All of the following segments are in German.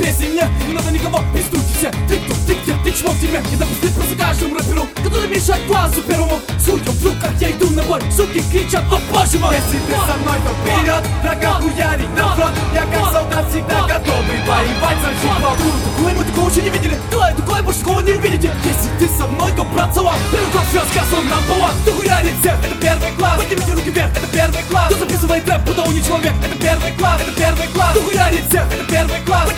если мне не надо никого Пиздуйте все, ты кто, ты где, ты чего в тебе Это пустит просто каждому рэперу Который мешает глазу первому. Судя вдруг, как я иду на бой. Суки кричат, о боже мой! Если ты со мной, то вперед Врага хуярить на фронт. Я как солдат всегда готовый воевать за хип-хоп Такое мы такого еще не видели. Такое, такое больше такого не увидите. Если ты со мной, то брат салам Первый класс рассказ, он нам повар Кто хуярит всех, это первый класс. Поднимите руки вверх, это первый класс. Кто записывает рэп, будто он не человек Это первый класс, это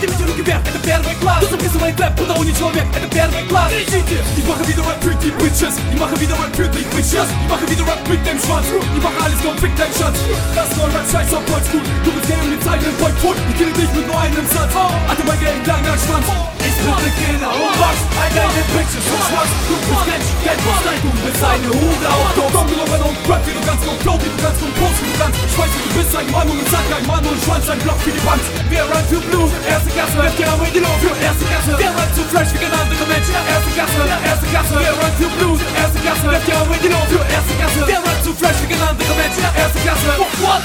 первый класс Поднимите руки вверх, Это первый класс Кто записывает рэп, будто он не человек Это первый класс Кричите! Ich mache wieder Rap für die Bitches Ich mache wieder Rap für die Bitches Ich mache wieder Rap mit dem Schwanz Ich mache alles, komm, fick dein Schatz Das ist neue Rap, scheiß auf Oldschool Du bist gay und die Zeit in Point Foot Ich kill dich mit nur einem Satz Alter, mein Game, langer Schwanz Ich bin Beginner und wachs All deine Bitches und Schwanz Du bist Mensch, Geld, was dein Du bist eine Hure auf Dope Komm, du noch und Rap, wie du kannst, komm, flow, wie du kannst, komm, post, wie du kannst Ich weiß, wie du bist, ein Mann und ein Sack, ein Mann und ein Schwanz, ein Block wie die Wand Wir run für kein anderer Mensch Erste Klasse, erste Klasse Wir run für Blues, erste Klasse Wer gerne mit dir für erste Klasse Wir run zu Fresh, wie kein anderer Mensch erste Klasse What?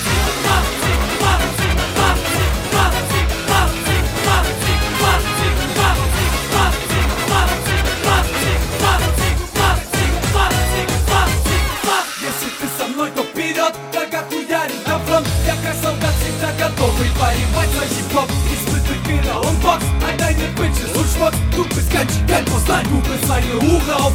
Если ты со мной, то вперед Врага хуярить на фронт Я как солдат всегда готовый воевать за хип-хоп Mógłby skręcić ten Poznań, mógłby znajmie ucha od